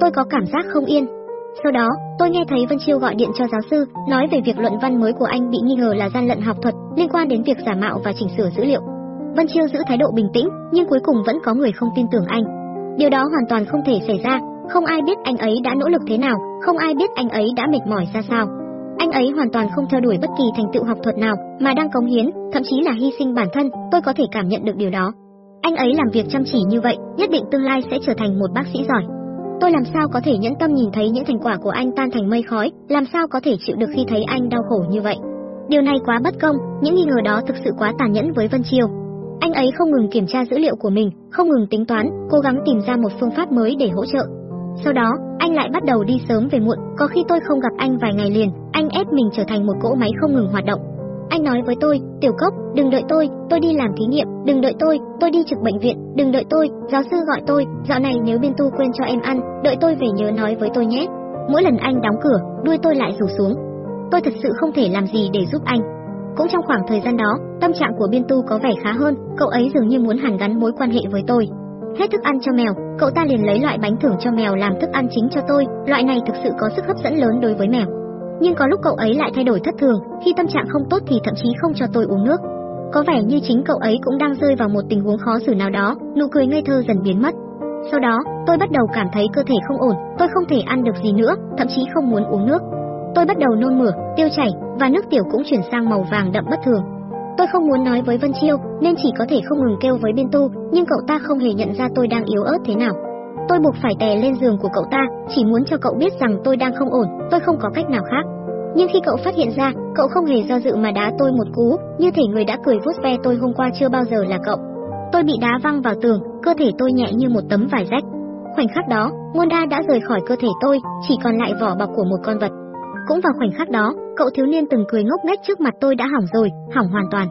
tôi có cảm giác không yên. Sau đó, tôi nghe thấy Vân Chiêu gọi điện cho giáo sư, nói về việc luận văn mới của anh bị nghi ngờ là gian lận học thuật, liên quan đến việc giả mạo và chỉnh sửa dữ liệu. Vân Chiêu giữ thái độ bình tĩnh, nhưng cuối cùng vẫn có người không tin tưởng anh. Điều đó hoàn toàn không thể xảy ra, không ai biết anh ấy đã nỗ lực thế nào, không ai biết anh ấy đã mệt mỏi ra sao. Anh ấy hoàn toàn không theo đuổi bất kỳ thành tựu học thuật nào, mà đang cống hiến, thậm chí là hy sinh bản thân, tôi có thể cảm nhận được điều đó. Anh ấy làm việc chăm chỉ như vậy, nhất định tương lai sẽ trở thành một bác sĩ giỏi. Tôi làm sao có thể nhẫn tâm nhìn thấy những thành quả của anh tan thành mây khói, làm sao có thể chịu được khi thấy anh đau khổ như vậy. Điều này quá bất công, những nghi ngờ đó thực sự quá tàn nhẫn với Vân Chiêu. Anh ấy không ngừng kiểm tra dữ liệu của mình, không ngừng tính toán, cố gắng tìm ra một phương pháp mới để hỗ trợ. Sau đó, anh lại bắt đầu đi sớm về muộn, có khi tôi không gặp anh vài ngày liền, anh ép mình trở thành một cỗ máy không ngừng hoạt động. Anh nói với tôi, Tiểu Cốc, đừng đợi tôi, tôi đi làm thí nghiệm, đừng đợi tôi, tôi đi trực bệnh viện, đừng đợi tôi, giáo sư gọi tôi, dạo này nếu bên tu quên cho em ăn, đợi tôi về nhớ nói với tôi nhé. Mỗi lần anh đóng cửa, đuôi tôi lại rủ xuống. Tôi thật sự không thể làm gì để giúp anh. Cũng trong khoảng thời gian đó, tâm trạng của biên tu có vẻ khá hơn, cậu ấy dường như muốn hàn gắn mối quan hệ với tôi. Hết thức ăn cho mèo, cậu ta liền lấy loại bánh thưởng cho mèo làm thức ăn chính cho tôi, loại này thực sự có sức hấp dẫn lớn đối với mèo. Nhưng có lúc cậu ấy lại thay đổi thất thường, khi tâm trạng không tốt thì thậm chí không cho tôi uống nước. Có vẻ như chính cậu ấy cũng đang rơi vào một tình huống khó xử nào đó, nụ cười ngây thơ dần biến mất. Sau đó, tôi bắt đầu cảm thấy cơ thể không ổn, tôi không thể ăn được gì nữa, thậm chí không muốn uống nước. Tôi bắt đầu nôn mửa, tiêu chảy và nước tiểu cũng chuyển sang màu vàng đậm bất thường. Tôi không muốn nói với Vân Chiêu, nên chỉ có thể không ngừng kêu với Biên Tu, nhưng cậu ta không hề nhận ra tôi đang yếu ớt thế nào. Tôi buộc phải tè lên giường của cậu ta, chỉ muốn cho cậu biết rằng tôi đang không ổn, tôi không có cách nào khác. Nhưng khi cậu phát hiện ra, cậu không hề do dự mà đá tôi một cú, như thể người đã cười vuốt ve tôi hôm qua chưa bao giờ là cậu. Tôi bị đá văng vào tường, cơ thể tôi nhẹ như một tấm vải rách. Khoảnh khắc đó, Monda đã rời khỏi cơ thể tôi, chỉ còn lại vỏ bọc của một con vật. Cũng vào khoảnh khắc đó, cậu thiếu niên từng cười ngốc nghếch trước mặt tôi đã hỏng rồi, hỏng hoàn toàn.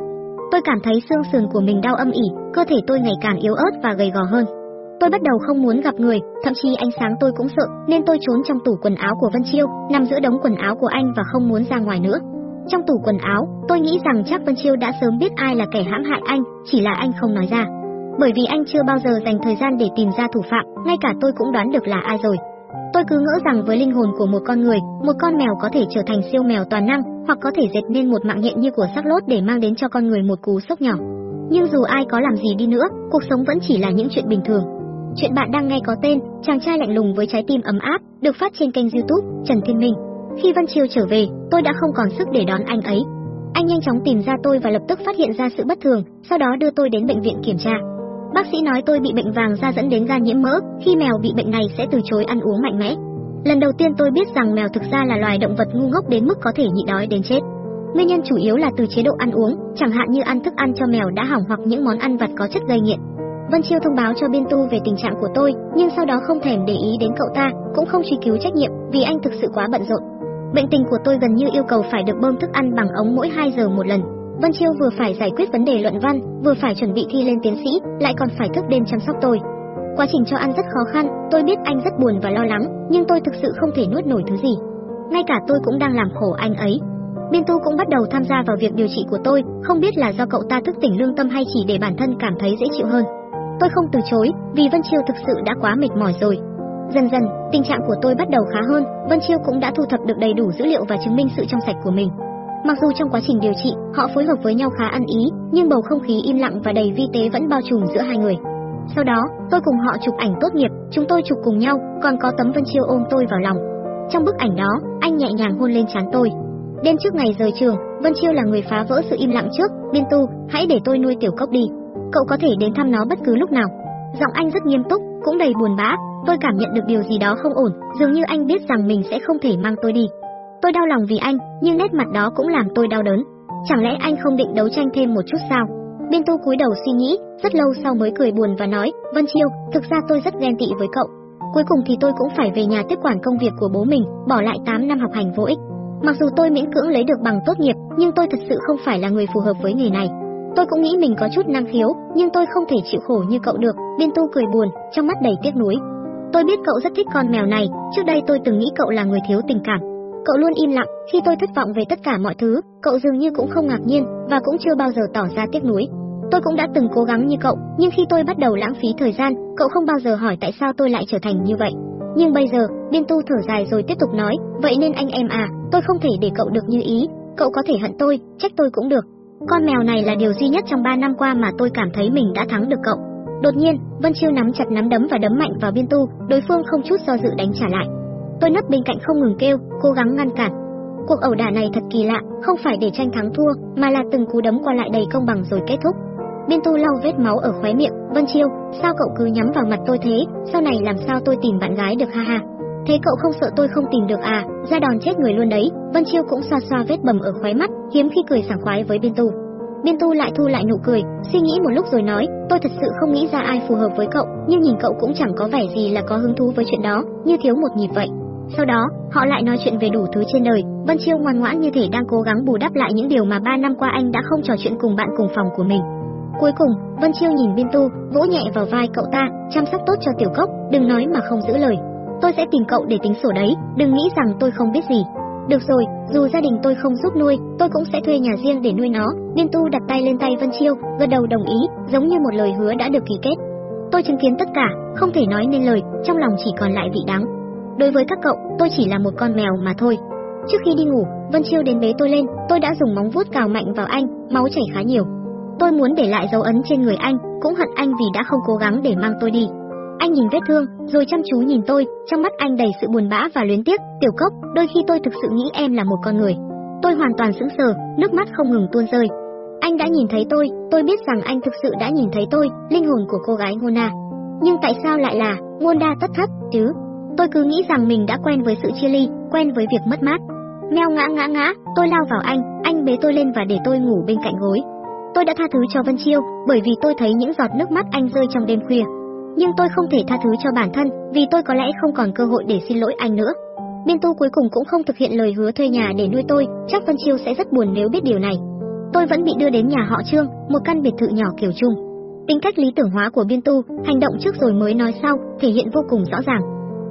Tôi cảm thấy xương sườn của mình đau âm ỉ, cơ thể tôi ngày càng yếu ớt và gầy gò hơn. Tôi bắt đầu không muốn gặp người, thậm chí ánh sáng tôi cũng sợ, nên tôi trốn trong tủ quần áo của Vân Chiêu, nằm giữa đống quần áo của anh và không muốn ra ngoài nữa. Trong tủ quần áo, tôi nghĩ rằng chắc Vân Chiêu đã sớm biết ai là kẻ hãm hại anh, chỉ là anh không nói ra. Bởi vì anh chưa bao giờ dành thời gian để tìm ra thủ phạm, ngay cả tôi cũng đoán được là ai rồi. Tôi cứ ngỡ rằng với linh hồn của một con người, một con mèo có thể trở thành siêu mèo toàn năng, hoặc có thể dệt nên một mạng nhện như của xác lốt để mang đến cho con người một cú sốc nhỏ. Nhưng dù ai có làm gì đi nữa, cuộc sống vẫn chỉ là những chuyện bình thường. Chuyện bạn đang nghe có tên Chàng trai lạnh lùng với trái tim ấm áp, được phát trên kênh YouTube Trần Thiên Minh. Khi Văn Chiêu trở về, tôi đã không còn sức để đón anh ấy. Anh nhanh chóng tìm ra tôi và lập tức phát hiện ra sự bất thường, sau đó đưa tôi đến bệnh viện kiểm tra. Bác sĩ nói tôi bị bệnh vàng da dẫn đến gan nhiễm mỡ, khi mèo bị bệnh này sẽ từ chối ăn uống mạnh mẽ. Lần đầu tiên tôi biết rằng mèo thực ra là loài động vật ngu ngốc đến mức có thể nhịn đói đến chết. Nguyên nhân chủ yếu là từ chế độ ăn uống, chẳng hạn như ăn thức ăn cho mèo đã hỏng hoặc những món ăn vặt có chất gây nghiện. Vân Chiêu thông báo cho Biên Tu về tình trạng của tôi, nhưng sau đó không thèm để ý đến cậu ta, cũng không truy cứu trách nhiệm, vì anh thực sự quá bận rộn. Bệnh tình của tôi gần như yêu cầu phải được bơm thức ăn bằng ống mỗi 2 giờ một lần. Vân Chiêu vừa phải giải quyết vấn đề luận văn, vừa phải chuẩn bị thi lên tiến sĩ, lại còn phải thức đêm chăm sóc tôi. Quá trình cho ăn rất khó khăn, tôi biết anh rất buồn và lo lắng, nhưng tôi thực sự không thể nuốt nổi thứ gì. Ngay cả tôi cũng đang làm khổ anh ấy. Biên Tu cũng bắt đầu tham gia vào việc điều trị của tôi, không biết là do cậu ta thức tỉnh lương tâm hay chỉ để bản thân cảm thấy dễ chịu hơn. Tôi không từ chối, vì Vân Chiêu thực sự đã quá mệt mỏi rồi. Dần dần, tình trạng của tôi bắt đầu khá hơn, Vân Chiêu cũng đã thu thập được đầy đủ dữ liệu và chứng minh sự trong sạch của mình. Mặc dù trong quá trình điều trị, họ phối hợp với nhau khá ăn ý, nhưng bầu không khí im lặng và đầy vi tế vẫn bao trùm giữa hai người. Sau đó, tôi cùng họ chụp ảnh tốt nghiệp, chúng tôi chụp cùng nhau, còn có tấm Vân Chiêu ôm tôi vào lòng. Trong bức ảnh đó, anh nhẹ nhàng hôn lên trán tôi. Đêm trước ngày rời trường, Vân Chiêu là người phá vỡ sự im lặng trước, Biên Tu, hãy để tôi nuôi tiểu cốc đi cậu có thể đến thăm nó bất cứ lúc nào. Giọng anh rất nghiêm túc, cũng đầy buồn bã, tôi cảm nhận được điều gì đó không ổn, dường như anh biết rằng mình sẽ không thể mang tôi đi. Tôi đau lòng vì anh, nhưng nét mặt đó cũng làm tôi đau đớn. Chẳng lẽ anh không định đấu tranh thêm một chút sao? Biên Tu cúi đầu suy nghĩ, rất lâu sau mới cười buồn và nói, Vân Chiêu, thực ra tôi rất ghen tị với cậu. Cuối cùng thì tôi cũng phải về nhà tiếp quản công việc của bố mình, bỏ lại 8 năm học hành vô ích. Mặc dù tôi miễn cưỡng lấy được bằng tốt nghiệp, nhưng tôi thật sự không phải là người phù hợp với nghề này. Tôi cũng nghĩ mình có chút năng khiếu, nhưng tôi không thể chịu khổ như cậu được. Biên Tu cười buồn, trong mắt đầy tiếc nuối. Tôi biết cậu rất thích con mèo này, trước đây tôi từng nghĩ cậu là người thiếu tình cảm. Cậu luôn im lặng, khi tôi thất vọng về tất cả mọi thứ, cậu dường như cũng không ngạc nhiên và cũng chưa bao giờ tỏ ra tiếc nuối. Tôi cũng đã từng cố gắng như cậu, nhưng khi tôi bắt đầu lãng phí thời gian, cậu không bao giờ hỏi tại sao tôi lại trở thành như vậy. nhưng bây giờ, Biên Tu thở dài rồi tiếp tục nói, vậy nên anh em à, tôi không thể để cậu được như ý, cậu có thể hận tôi, trách tôi cũng được. Con mèo này là điều duy nhất trong 3 năm qua mà tôi cảm thấy mình đã thắng được cậu. Đột nhiên, Vân Chiêu nắm chặt nắm đấm và đấm mạnh vào Biên Tu, đối phương không chút do dự đánh trả lại. Tôi nấp bên cạnh không ngừng kêu, cố gắng ngăn cản. Cuộc ẩu đả này thật kỳ lạ, không phải để tranh thắng thua, mà là từng cú đấm qua lại đầy công bằng rồi kết thúc. Biên Tu lau vết máu ở khóe miệng, "Vân Chiêu, sao cậu cứ nhắm vào mặt tôi thế, sau này làm sao tôi tìm bạn gái được ha ha." Thế cậu không sợ tôi không tìm được à, ra đòn chết người luôn đấy. Vân Chiêu cũng xoa xoa vết bầm ở khóe mắt, hiếm khi cười sảng khoái với Biên Tu. Biên Tu lại thu lại nụ cười, suy nghĩ một lúc rồi nói, tôi thật sự không nghĩ ra ai phù hợp với cậu, nhưng nhìn cậu cũng chẳng có vẻ gì là có hứng thú với chuyện đó, như thiếu một nhịp vậy. Sau đó, họ lại nói chuyện về đủ thứ trên đời, Vân Chiêu ngoan ngoãn như thể đang cố gắng bù đắp lại những điều mà ba năm qua anh đã không trò chuyện cùng bạn cùng phòng của mình. Cuối cùng, Vân Chiêu nhìn Biên Tu, vỗ nhẹ vào vai cậu ta, chăm sóc tốt cho Tiểu Cốc, đừng nói mà không giữ lời. Tôi sẽ tìm cậu để tính sổ đấy, đừng nghĩ rằng tôi không biết gì. Được rồi, dù gia đình tôi không giúp nuôi, tôi cũng sẽ thuê nhà riêng để nuôi nó. Biên Tu đặt tay lên tay Vân Chiêu, gật đầu đồng ý, giống như một lời hứa đã được ký kết. Tôi chứng kiến tất cả, không thể nói nên lời, trong lòng chỉ còn lại vị đắng. Đối với các cậu, tôi chỉ là một con mèo mà thôi. Trước khi đi ngủ, Vân Chiêu đến bế tôi lên, tôi đã dùng móng vuốt cào mạnh vào anh, máu chảy khá nhiều. Tôi muốn để lại dấu ấn trên người anh, cũng hận anh vì đã không cố gắng để mang tôi đi. Anh nhìn vết thương, rồi chăm chú nhìn tôi, trong mắt anh đầy sự buồn bã và luyến tiếc, "Tiểu Cốc, đôi khi tôi thực sự nghĩ em là một con người." Tôi hoàn toàn sững sờ, nước mắt không ngừng tuôn rơi. Anh đã nhìn thấy tôi, tôi biết rằng anh thực sự đã nhìn thấy tôi, linh hồn của cô gái Ngona. Nhưng tại sao lại là Ngonda tất thất chứ? Tôi cứ nghĩ rằng mình đã quen với sự chia ly, quen với việc mất mát. Meo ngã ngã ngã, tôi lao vào anh, anh bế tôi lên và để tôi ngủ bên cạnh gối. Tôi đã tha thứ cho Vân Chiêu, bởi vì tôi thấy những giọt nước mắt anh rơi trong đêm khuya. Nhưng tôi không thể tha thứ cho bản thân, vì tôi có lẽ không còn cơ hội để xin lỗi anh nữa. Biên Tu cuối cùng cũng không thực hiện lời hứa thuê nhà để nuôi tôi, chắc Vân Chiêu sẽ rất buồn nếu biết điều này. Tôi vẫn bị đưa đến nhà họ Trương, một căn biệt thự nhỏ kiểu chung. Tính cách lý tưởng hóa của Biên Tu, hành động trước rồi mới nói sau, thể hiện vô cùng rõ ràng.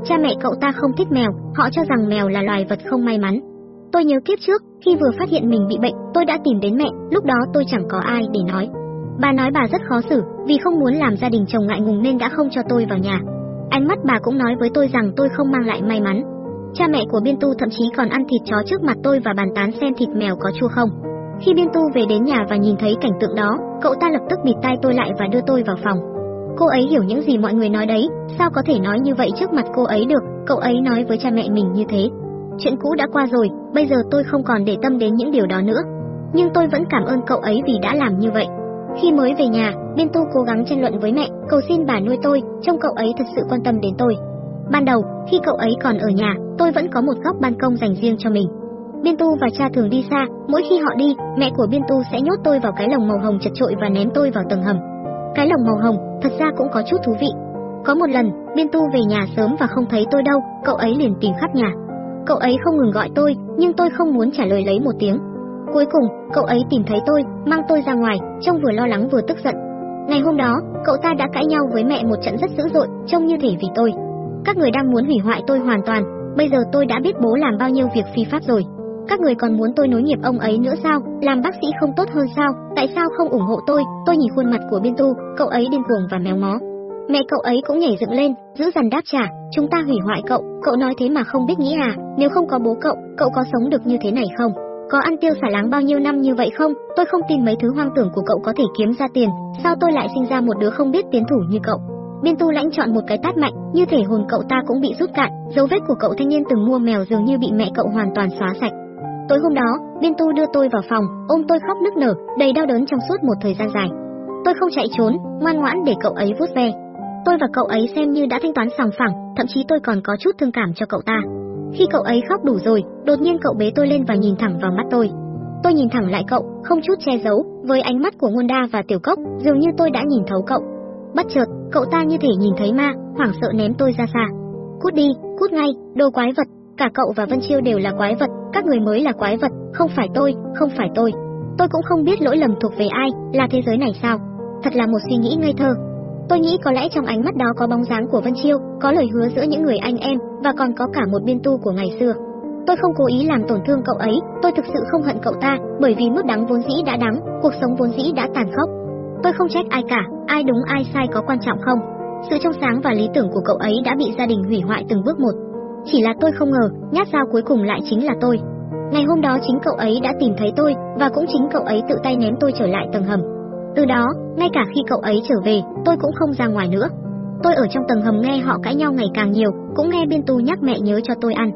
Cha mẹ cậu ta không thích mèo, họ cho rằng mèo là loài vật không may mắn. Tôi nhớ kiếp trước, khi vừa phát hiện mình bị bệnh, tôi đã tìm đến mẹ, lúc đó tôi chẳng có ai để nói. Bà nói bà rất khó xử, vì không muốn làm gia đình chồng ngại ngùng nên đã không cho tôi vào nhà. Ánh mắt bà cũng nói với tôi rằng tôi không mang lại may mắn. Cha mẹ của Biên Tu thậm chí còn ăn thịt chó trước mặt tôi và bàn tán xem thịt mèo có chua không. Khi Biên Tu về đến nhà và nhìn thấy cảnh tượng đó, cậu ta lập tức bịt tai tôi lại và đưa tôi vào phòng. Cô ấy hiểu những gì mọi người nói đấy, sao có thể nói như vậy trước mặt cô ấy được, cậu ấy nói với cha mẹ mình như thế. Chuyện cũ đã qua rồi, bây giờ tôi không còn để tâm đến những điều đó nữa. Nhưng tôi vẫn cảm ơn cậu ấy vì đã làm như vậy. Khi mới về nhà, Biên Tu cố gắng tranh luận với mẹ, cầu xin bà nuôi tôi, trông cậu ấy thật sự quan tâm đến tôi. Ban đầu, khi cậu ấy còn ở nhà, tôi vẫn có một góc ban công dành riêng cho mình. Biên Tu và cha thường đi xa, mỗi khi họ đi, mẹ của Biên Tu sẽ nhốt tôi vào cái lồng màu hồng chật trội và ném tôi vào tầng hầm. Cái lồng màu hồng, thật ra cũng có chút thú vị. Có một lần, Biên Tu về nhà sớm và không thấy tôi đâu, cậu ấy liền tìm khắp nhà. Cậu ấy không ngừng gọi tôi, nhưng tôi không muốn trả lời lấy một tiếng. Cuối cùng, cậu ấy tìm thấy tôi, mang tôi ra ngoài, trông vừa lo lắng vừa tức giận. Ngày hôm đó, cậu ta đã cãi nhau với mẹ một trận rất dữ dội, trông như thể vì tôi. Các người đang muốn hủy hoại tôi hoàn toàn, bây giờ tôi đã biết bố làm bao nhiêu việc phi pháp rồi. Các người còn muốn tôi nối nghiệp ông ấy nữa sao? Làm bác sĩ không tốt hơn sao? Tại sao không ủng hộ tôi? Tôi nhìn khuôn mặt của Biên Tu, cậu ấy điên cuồng và méo mó. Mẹ cậu ấy cũng nhảy dựng lên, giữ dần đáp trả, chúng ta hủy hoại cậu, cậu nói thế mà không biết nghĩ à, nếu không có bố cậu, cậu có sống được như thế này không? Có ăn tiêu xả láng bao nhiêu năm như vậy không? Tôi không tin mấy thứ hoang tưởng của cậu có thể kiếm ra tiền, sao tôi lại sinh ra một đứa không biết tiến thủ như cậu? Biên Tu lãnh chọn một cái tát mạnh, như thể hồn cậu ta cũng bị rút cạn, dấu vết của cậu thanh niên từng mua mèo dường như bị mẹ cậu hoàn toàn xóa sạch. Tối hôm đó, Biên Tu đưa tôi vào phòng, ôm tôi khóc nức nở, đầy đau đớn trong suốt một thời gian dài. Tôi không chạy trốn, ngoan ngoãn để cậu ấy vuốt ve. Tôi và cậu ấy xem như đã thanh toán sòng phẳng, thậm chí tôi còn có chút thương cảm cho cậu ta. Khi cậu ấy khóc đủ rồi, đột nhiên cậu bế tôi lên và nhìn thẳng vào mắt tôi. Tôi nhìn thẳng lại cậu, không chút che giấu, với ánh mắt của Ngôn và Tiểu Cốc, dường như tôi đã nhìn thấu cậu. Bất chợt, cậu ta như thể nhìn thấy ma, hoảng sợ ném tôi ra xa. Cút đi, cút ngay, đồ quái vật, cả cậu và Vân Chiêu đều là quái vật, các người mới là quái vật, không phải tôi, không phải tôi. Tôi cũng không biết lỗi lầm thuộc về ai, là thế giới này sao? Thật là một suy nghĩ ngây thơ. Tôi nghĩ có lẽ trong ánh mắt đó có bóng dáng của Vân Chiêu, có lời hứa giữa những người anh em, và còn có cả một biên tu của ngày xưa. Tôi không cố ý làm tổn thương cậu ấy, tôi thực sự không hận cậu ta, bởi vì mức đắng vốn dĩ đã đắng, cuộc sống vốn dĩ đã tàn khốc. Tôi không trách ai cả, ai đúng ai sai có quan trọng không? sự trong sáng và lý tưởng của cậu ấy đã bị gia đình hủy hoại từng bước một. Chỉ là tôi không ngờ, nhát dao cuối cùng lại chính là tôi. Ngày hôm đó chính cậu ấy đã tìm thấy tôi, và cũng chính cậu ấy tự tay ném tôi trở lại tầng hầm. Từ đó, ngay cả khi cậu ấy trở về, tôi cũng không ra ngoài nữa. Tôi ở trong tầng hầm nghe họ cãi nhau ngày càng nhiều, cũng nghe Biên Tu nhắc mẹ nhớ cho tôi ăn.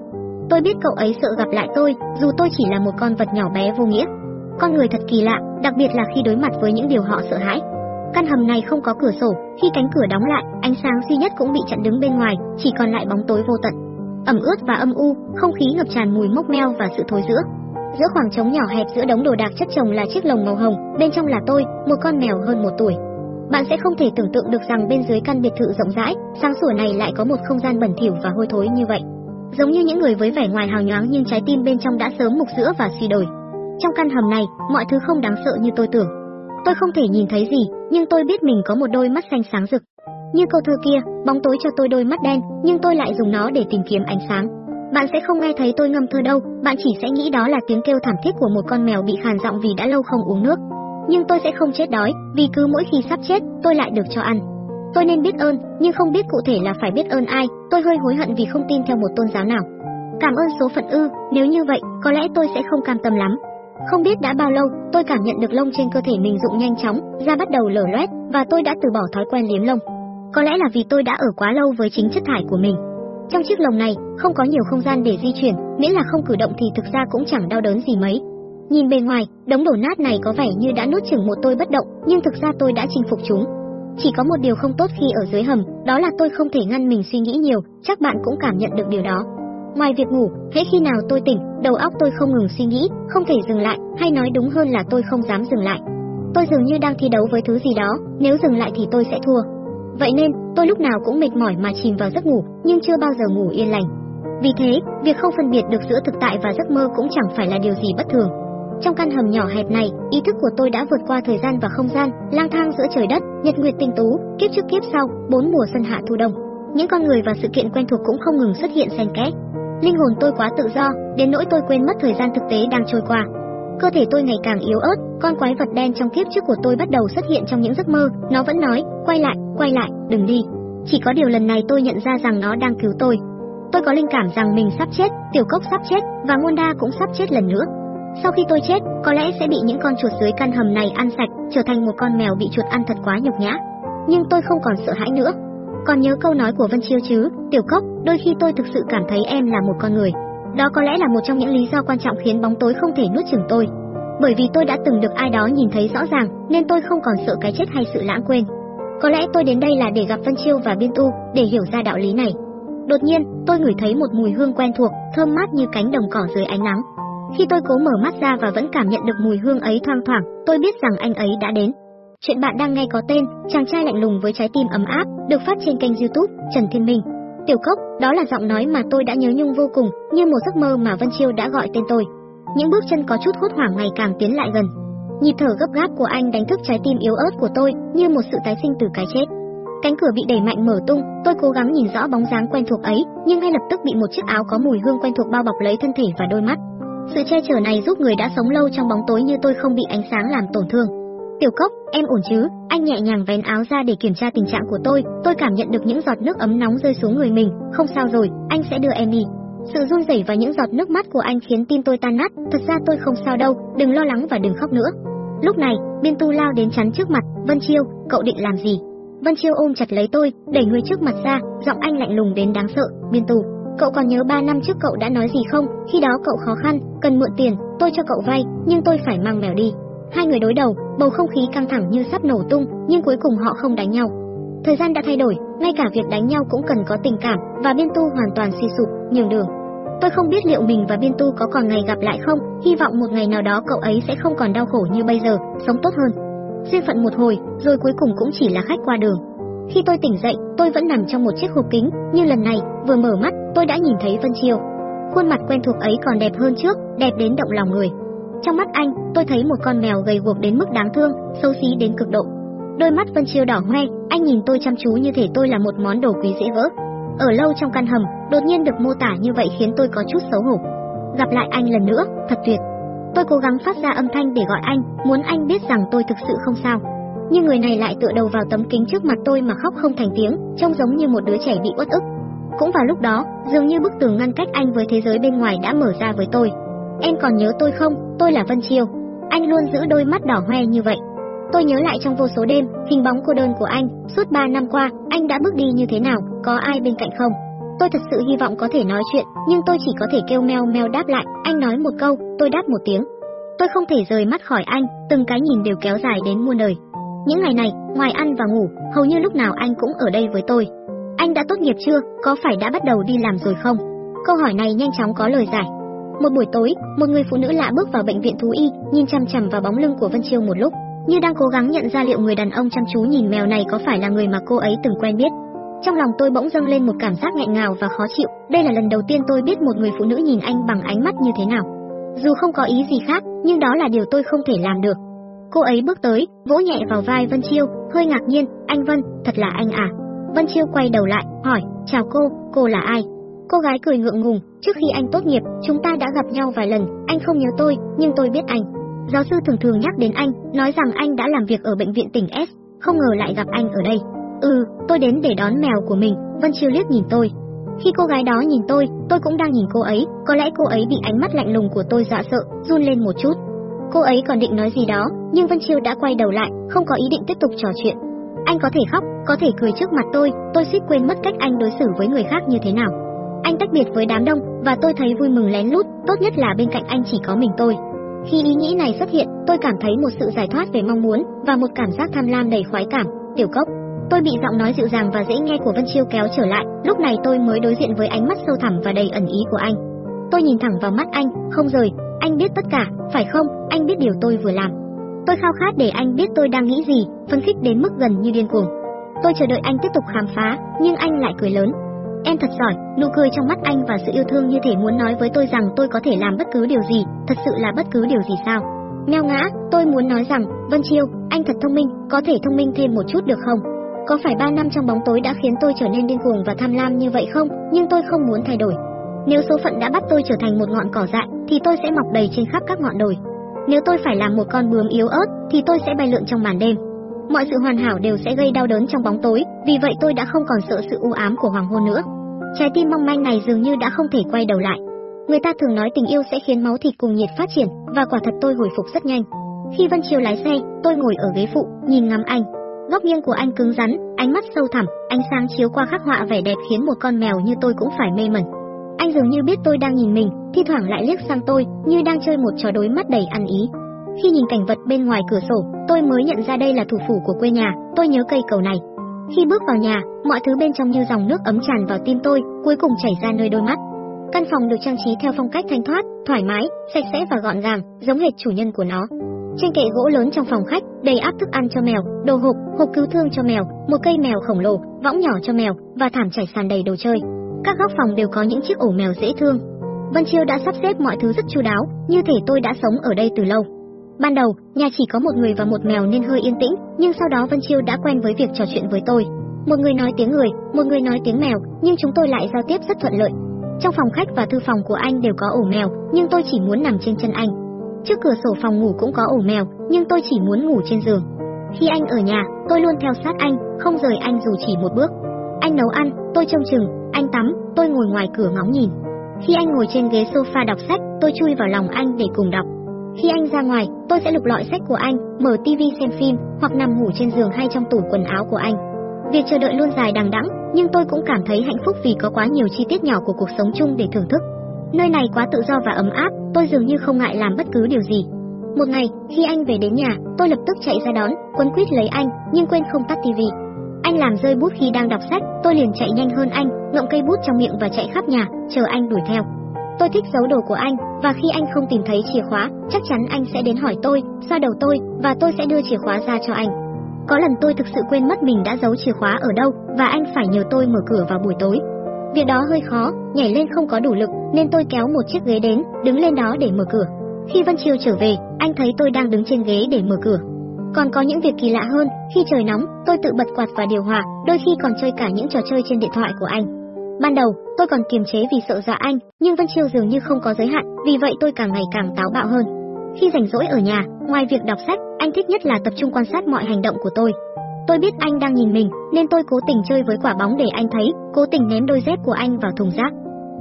Tôi biết cậu ấy sợ gặp lại tôi, dù tôi chỉ là một con vật nhỏ bé vô nghĩa. Con người thật kỳ lạ, đặc biệt là khi đối mặt với những điều họ sợ hãi. Căn hầm này không có cửa sổ, khi cánh cửa đóng lại, ánh sáng duy nhất cũng bị chặn đứng bên ngoài, chỉ còn lại bóng tối vô tận. Ẩm ướt và âm u, không khí ngập tràn mùi mốc meo và sự thối rữa. Giữa khoảng trống nhỏ hẹp giữa đống đồ đạc chất chồng là chiếc lồng màu hồng, bên trong là tôi, một con mèo hơn một tuổi. Bạn sẽ không thể tưởng tượng được rằng bên dưới căn biệt thự rộng rãi, sáng sủa này lại có một không gian bẩn thỉu và hôi thối như vậy. Giống như những người với vẻ ngoài hào nhoáng nhưng trái tim bên trong đã sớm mục rữa và suy đổi. Trong căn hầm này, mọi thứ không đáng sợ như tôi tưởng. Tôi không thể nhìn thấy gì, nhưng tôi biết mình có một đôi mắt xanh sáng rực. Như câu thơ kia, bóng tối cho tôi đôi mắt đen, nhưng tôi lại dùng nó để tìm kiếm ánh sáng. Bạn sẽ không nghe thấy tôi ngâm thơ đâu, bạn chỉ sẽ nghĩ đó là tiếng kêu thảm thiết của một con mèo bị khàn giọng vì đã lâu không uống nước. Nhưng tôi sẽ không chết đói, vì cứ mỗi khi sắp chết, tôi lại được cho ăn. Tôi nên biết ơn, nhưng không biết cụ thể là phải biết ơn ai, tôi hơi hối hận vì không tin theo một tôn giáo nào. Cảm ơn số phận ư, nếu như vậy, có lẽ tôi sẽ không cam tâm lắm. Không biết đã bao lâu, tôi cảm nhận được lông trên cơ thể mình rụng nhanh chóng, da bắt đầu lở loét, và tôi đã từ bỏ thói quen liếm lông. Có lẽ là vì tôi đã ở quá lâu với chính chất thải của mình. Trong chiếc lồng này, không có nhiều không gian để di chuyển, miễn là không cử động thì thực ra cũng chẳng đau đớn gì mấy. Nhìn bề ngoài, đống đổ nát này có vẻ như đã nuốt chửng một tôi bất động, nhưng thực ra tôi đã chinh phục chúng. Chỉ có một điều không tốt khi ở dưới hầm, đó là tôi không thể ngăn mình suy nghĩ nhiều, chắc bạn cũng cảm nhận được điều đó. Ngoài việc ngủ, hễ khi nào tôi tỉnh, đầu óc tôi không ngừng suy nghĩ, không thể dừng lại, hay nói đúng hơn là tôi không dám dừng lại. Tôi dường như đang thi đấu với thứ gì đó, nếu dừng lại thì tôi sẽ thua. Vậy nên, tôi lúc nào cũng mệt mỏi mà chìm vào giấc ngủ, nhưng chưa bao giờ ngủ yên lành. Vì thế, việc không phân biệt được giữa thực tại và giấc mơ cũng chẳng phải là điều gì bất thường. Trong căn hầm nhỏ hẹp này, ý thức của tôi đã vượt qua thời gian và không gian, lang thang giữa trời đất, nhật nguyệt tinh tú, kiếp trước kiếp sau, bốn mùa xuân hạ thu đông. Những con người và sự kiện quen thuộc cũng không ngừng xuất hiện xen kẽ. Linh hồn tôi quá tự do, đến nỗi tôi quên mất thời gian thực tế đang trôi qua. Cơ thể tôi ngày càng yếu ớt, con quái vật đen trong kiếp trước của tôi bắt đầu xuất hiện trong những giấc mơ, nó vẫn nói, quay lại, quay lại, đừng đi. Chỉ có điều lần này tôi nhận ra rằng nó đang cứu tôi. Tôi có linh cảm rằng mình sắp chết, tiểu cốc sắp chết, và ngôn cũng sắp chết lần nữa. Sau khi tôi chết, có lẽ sẽ bị những con chuột dưới căn hầm này ăn sạch, trở thành một con mèo bị chuột ăn thật quá nhục nhã. Nhưng tôi không còn sợ hãi nữa. Còn nhớ câu nói của Vân Chiêu chứ, Tiểu Cốc, đôi khi tôi thực sự cảm thấy em là một con người. Đó có lẽ là một trong những lý do quan trọng khiến bóng tối không thể nuốt chửng tôi. Bởi vì tôi đã từng được ai đó nhìn thấy rõ ràng, nên tôi không còn sợ cái chết hay sự lãng quên. Có lẽ tôi đến đây là để gặp Vân Chiêu và Biên Tu, để hiểu ra đạo lý này. Đột nhiên, tôi ngửi thấy một mùi hương quen thuộc, thơm mát như cánh đồng cỏ dưới ánh nắng. Khi tôi cố mở mắt ra và vẫn cảm nhận được mùi hương ấy thoang thoảng, tôi biết rằng anh ấy đã đến. Chuyện bạn đang nghe có tên Chàng trai lạnh lùng với trái tim ấm áp, được phát trên kênh YouTube Trần Thiên Minh. Tiểu Cốc, đó là giọng nói mà tôi đã nhớ nhung vô cùng, như một giấc mơ mà Vân Chiêu đã gọi tên tôi. Những bước chân có chút hốt hoảng ngày càng tiến lại gần. Nhịp thở gấp gáp của anh đánh thức trái tim yếu ớt của tôi, như một sự tái sinh từ cái chết. Cánh cửa bị đẩy mạnh mở tung, tôi cố gắng nhìn rõ bóng dáng quen thuộc ấy, nhưng ngay lập tức bị một chiếc áo có mùi hương quen thuộc bao bọc lấy thân thể và đôi mắt. Sự che chở này giúp người đã sống lâu trong bóng tối như tôi không bị ánh sáng làm tổn thương. Tiểu Cốc, em ổn chứ? Anh nhẹ nhàng vén áo ra để kiểm tra tình trạng của tôi, tôi cảm nhận được những giọt nước ấm nóng rơi xuống người mình, không sao rồi, anh sẽ đưa em đi. Sự run rẩy và những giọt nước mắt của anh khiến tim tôi tan nát, thật ra tôi không sao đâu, đừng lo lắng và đừng khóc nữa. Lúc này, Biên Tu lao đến chắn trước mặt, Vân Chiêu, cậu định làm gì? Vân Chiêu ôm chặt lấy tôi, đẩy người trước mặt ra, giọng anh lạnh lùng đến đáng sợ, Biên Tu, Cậu còn nhớ 3 năm trước cậu đã nói gì không? Khi đó cậu khó khăn, cần mượn tiền, tôi cho cậu vay, nhưng tôi phải mang mèo đi. Hai người đối đầu, bầu không khí căng thẳng như sắp nổ tung, nhưng cuối cùng họ không đánh nhau. Thời gian đã thay đổi, ngay cả việc đánh nhau cũng cần có tình cảm, và Biên Tu hoàn toàn suy sụp, nhường đường. Tôi không biết liệu mình và Biên Tu có còn ngày gặp lại không, hy vọng một ngày nào đó cậu ấy sẽ không còn đau khổ như bây giờ, sống tốt hơn. Duyên phận một hồi, rồi cuối cùng cũng chỉ là khách qua đường. Khi tôi tỉnh dậy, tôi vẫn nằm trong một chiếc hộp kính, nhưng lần này, vừa mở mắt, tôi đã nhìn thấy Vân Chiêu. Khuôn mặt quen thuộc ấy còn đẹp hơn trước, đẹp đến động lòng người. Trong mắt anh, tôi thấy một con mèo gầy guộc đến mức đáng thương, xấu xí đến cực độ. Đôi mắt Vân Chiêu đỏ hoe, anh nhìn tôi chăm chú như thể tôi là một món đồ quý dễ vỡ. Ở lâu trong căn hầm, đột nhiên được mô tả như vậy khiến tôi có chút xấu hổ. Gặp lại anh lần nữa, thật tuyệt. Tôi cố gắng phát ra âm thanh để gọi anh, muốn anh biết rằng tôi thực sự không sao nhưng người này lại tựa đầu vào tấm kính trước mặt tôi mà khóc không thành tiếng, trông giống như một đứa trẻ bị uất ức. Cũng vào lúc đó, dường như bức tường ngăn cách anh với thế giới bên ngoài đã mở ra với tôi. Em còn nhớ tôi không? Tôi là Vân Chiêu. Anh luôn giữ đôi mắt đỏ hoe như vậy. Tôi nhớ lại trong vô số đêm, hình bóng cô đơn của anh, suốt 3 năm qua, anh đã bước đi như thế nào, có ai bên cạnh không? Tôi thật sự hy vọng có thể nói chuyện, nhưng tôi chỉ có thể kêu meo meo đáp lại, anh nói một câu, tôi đáp một tiếng. Tôi không thể rời mắt khỏi anh, từng cái nhìn đều kéo dài đến muôn đời. Những ngày này, ngoài ăn và ngủ, hầu như lúc nào anh cũng ở đây với tôi. Anh đã tốt nghiệp chưa, có phải đã bắt đầu đi làm rồi không? Câu hỏi này nhanh chóng có lời giải. Một buổi tối, một người phụ nữ lạ bước vào bệnh viện thú y, nhìn chằm chằm vào bóng lưng của Vân Chiêu một lúc, như đang cố gắng nhận ra liệu người đàn ông chăm chú nhìn mèo này có phải là người mà cô ấy từng quen biết. Trong lòng tôi bỗng dâng lên một cảm giác nghẹn ngào và khó chịu, đây là lần đầu tiên tôi biết một người phụ nữ nhìn anh bằng ánh mắt như thế nào. Dù không có ý gì khác, nhưng đó là điều tôi không thể làm được. Cô ấy bước tới, vỗ nhẹ vào vai Vân Chiêu, hơi ngạc nhiên, "Anh Vân, thật là anh à?" Vân Chiêu quay đầu lại, hỏi, "Chào cô, cô là ai?" Cô gái cười ngượng ngùng, "Trước khi anh tốt nghiệp, chúng ta đã gặp nhau vài lần, anh không nhớ tôi, nhưng tôi biết anh." Giáo sư thường thường nhắc đến anh, nói rằng anh đã làm việc ở bệnh viện tỉnh S, không ngờ lại gặp anh ở đây. Ừ, tôi đến để đón mèo của mình, Vân Chiêu liếc nhìn tôi. Khi cô gái đó nhìn tôi, tôi cũng đang nhìn cô ấy, có lẽ cô ấy bị ánh mắt lạnh lùng của tôi dọa sợ, run lên một chút. Cô ấy còn định nói gì đó, nhưng Vân Chiêu đã quay đầu lại, không có ý định tiếp tục trò chuyện. Anh có thể khóc, có thể cười trước mặt tôi, tôi suýt quên mất cách anh đối xử với người khác như thế nào. Anh tách biệt với đám đông, và tôi thấy vui mừng lén lút, tốt nhất là bên cạnh anh chỉ có mình tôi. Khi ý nghĩ này xuất hiện, tôi cảm thấy một sự giải thoát về mong muốn và một cảm giác tham lam đầy khoái cảm. Tiểu Cốc, tôi bị giọng nói dịu dàng và dễ nghe của Vân Chiêu kéo trở lại, lúc này tôi mới đối diện với ánh mắt sâu thẳm và đầy ẩn ý của anh. Tôi nhìn thẳng vào mắt anh, không rời, anh biết tất cả, phải không? Anh biết điều tôi vừa làm. Tôi khao khát để anh biết tôi đang nghĩ gì, phấn khích đến mức gần như điên cuồng. Tôi chờ đợi anh tiếp tục khám phá, nhưng anh lại cười lớn. Em thật giỏi, nụ cười trong mắt anh và sự yêu thương như thể muốn nói với tôi rằng tôi có thể làm bất cứ điều gì, thật sự là bất cứ điều gì sao? Meo ngã, tôi muốn nói rằng, Vân Chiêu, anh thật thông minh, có thể thông minh thêm một chút được không? Có phải ba năm trong bóng tối đã khiến tôi trở nên điên cuồng và tham lam như vậy không? Nhưng tôi không muốn thay đổi. Nếu số phận đã bắt tôi trở thành một ngọn cỏ dại, thì tôi sẽ mọc đầy trên khắp các ngọn đồi. Nếu tôi phải làm một con bướm yếu ớt, thì tôi sẽ bay lượn trong màn đêm. Mọi sự hoàn hảo đều sẽ gây đau đớn trong bóng tối, vì vậy tôi đã không còn sợ sự u ám của hoàng hôn nữa. Trái tim mong manh này dường như đã không thể quay đầu lại. Người ta thường nói tình yêu sẽ khiến máu thịt cùng nhiệt phát triển, và quả thật tôi hồi phục rất nhanh. Khi Vân Chiêu lái xe, tôi ngồi ở ghế phụ, nhìn ngắm anh. Góc nghiêng của anh cứng rắn, ánh mắt sâu thẳm, ánh sáng chiếu qua khắc họa vẻ đẹp khiến một con mèo như tôi cũng phải mê mẩn. Anh dường như biết tôi đang nhìn mình, thi thoảng lại liếc sang tôi, như đang chơi một trò đối mắt đầy ăn ý. Khi nhìn cảnh vật bên ngoài cửa sổ, tôi mới nhận ra đây là thủ phủ của quê nhà, tôi nhớ cây cầu này. Khi bước vào nhà, mọi thứ bên trong như dòng nước ấm tràn vào tim tôi, cuối cùng chảy ra nơi đôi mắt. Căn phòng được trang trí theo phong cách thanh thoát, thoải mái, sạch sẽ và gọn gàng, giống hệt chủ nhân của nó. Trên kệ gỗ lớn trong phòng khách, đầy áp thức ăn cho mèo, đồ hộp, hộp cứu thương cho mèo, một cây mèo khổng lồ, võng nhỏ cho mèo và thảm trải sàn đầy đồ chơi. Các góc phòng đều có những chiếc ổ mèo dễ thương. Vân Chiêu đã sắp xếp mọi thứ rất chu đáo, như thể tôi đã sống ở đây từ lâu. Ban đầu, nhà chỉ có một người và một mèo nên hơi yên tĩnh, nhưng sau đó Vân Chiêu đã quen với việc trò chuyện với tôi. Một người nói tiếng người, một người nói tiếng mèo, nhưng chúng tôi lại giao tiếp rất thuận lợi. Trong phòng khách và thư phòng của anh đều có ổ mèo, nhưng tôi chỉ muốn nằm trên chân anh. Trước cửa sổ phòng ngủ cũng có ổ mèo, nhưng tôi chỉ muốn ngủ trên giường. Khi anh ở nhà, tôi luôn theo sát anh, không rời anh dù chỉ một bước. Anh nấu ăn, tôi trông chừng, anh tắm, tôi ngồi ngoài cửa ngóng nhìn. Khi anh ngồi trên ghế sofa đọc sách, tôi chui vào lòng anh để cùng đọc. Khi anh ra ngoài, tôi sẽ lục lọi sách của anh, mở tivi xem phim, hoặc nằm ngủ trên giường hay trong tủ quần áo của anh. Việc chờ đợi luôn dài đằng đẵng, nhưng tôi cũng cảm thấy hạnh phúc vì có quá nhiều chi tiết nhỏ của cuộc sống chung để thưởng thức. Nơi này quá tự do và ấm áp, tôi dường như không ngại làm bất cứ điều gì. Một ngày, khi anh về đến nhà, tôi lập tức chạy ra đón, quấn quýt lấy anh, nhưng quên không tắt tivi. Anh làm rơi bút khi đang đọc sách, tôi liền chạy nhanh hơn anh, ngậm cây bút trong miệng và chạy khắp nhà, chờ anh đuổi theo. Tôi thích giấu đồ của anh, và khi anh không tìm thấy chìa khóa, chắc chắn anh sẽ đến hỏi tôi, xoa đầu tôi, và tôi sẽ đưa chìa khóa ra cho anh. Có lần tôi thực sự quên mất mình đã giấu chìa khóa ở đâu, và anh phải nhờ tôi mở cửa vào buổi tối. Việc đó hơi khó, nhảy lên không có đủ lực, nên tôi kéo một chiếc ghế đến, đứng lên đó để mở cửa. Khi Vân Chiêu trở về, anh thấy tôi đang đứng trên ghế để mở cửa. Còn có những việc kỳ lạ hơn, khi trời nóng, tôi tự bật quạt và điều hòa, đôi khi còn chơi cả những trò chơi trên điện thoại của anh. Ban đầu, tôi còn kiềm chế vì sợ dọa anh, nhưng Vân Chiêu dường như không có giới hạn, vì vậy tôi càng ngày càng táo bạo hơn. Khi rảnh rỗi ở nhà, ngoài việc đọc sách, anh thích nhất là tập trung quan sát mọi hành động của tôi. Tôi biết anh đang nhìn mình, nên tôi cố tình chơi với quả bóng để anh thấy, cố tình ném đôi dép của anh vào thùng rác.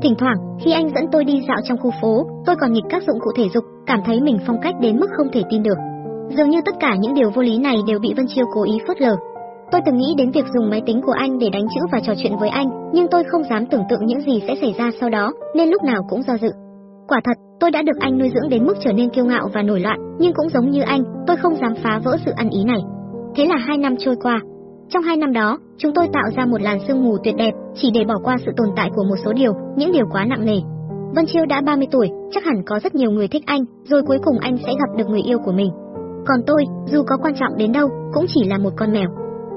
Thỉnh thoảng, khi anh dẫn tôi đi dạo trong khu phố, tôi còn nghịch các dụng cụ thể dục, cảm thấy mình phong cách đến mức không thể tin được. Dường như tất cả những điều vô lý này đều bị Vân Chiêu cố ý phớt lờ. Tôi từng nghĩ đến việc dùng máy tính của anh để đánh chữ và trò chuyện với anh, nhưng tôi không dám tưởng tượng những gì sẽ xảy ra sau đó, nên lúc nào cũng do dự. Quả thật, tôi đã được anh nuôi dưỡng đến mức trở nên kiêu ngạo và nổi loạn, nhưng cũng giống như anh, tôi không dám phá vỡ sự ăn ý này. Thế là hai năm trôi qua. Trong hai năm đó, chúng tôi tạo ra một làn sương mù tuyệt đẹp, chỉ để bỏ qua sự tồn tại của một số điều, những điều quá nặng nề. Vân Chiêu đã 30 tuổi, chắc hẳn có rất nhiều người thích anh, rồi cuối cùng anh sẽ gặp được người yêu của mình. Còn tôi, dù có quan trọng đến đâu, cũng chỉ là một con mèo.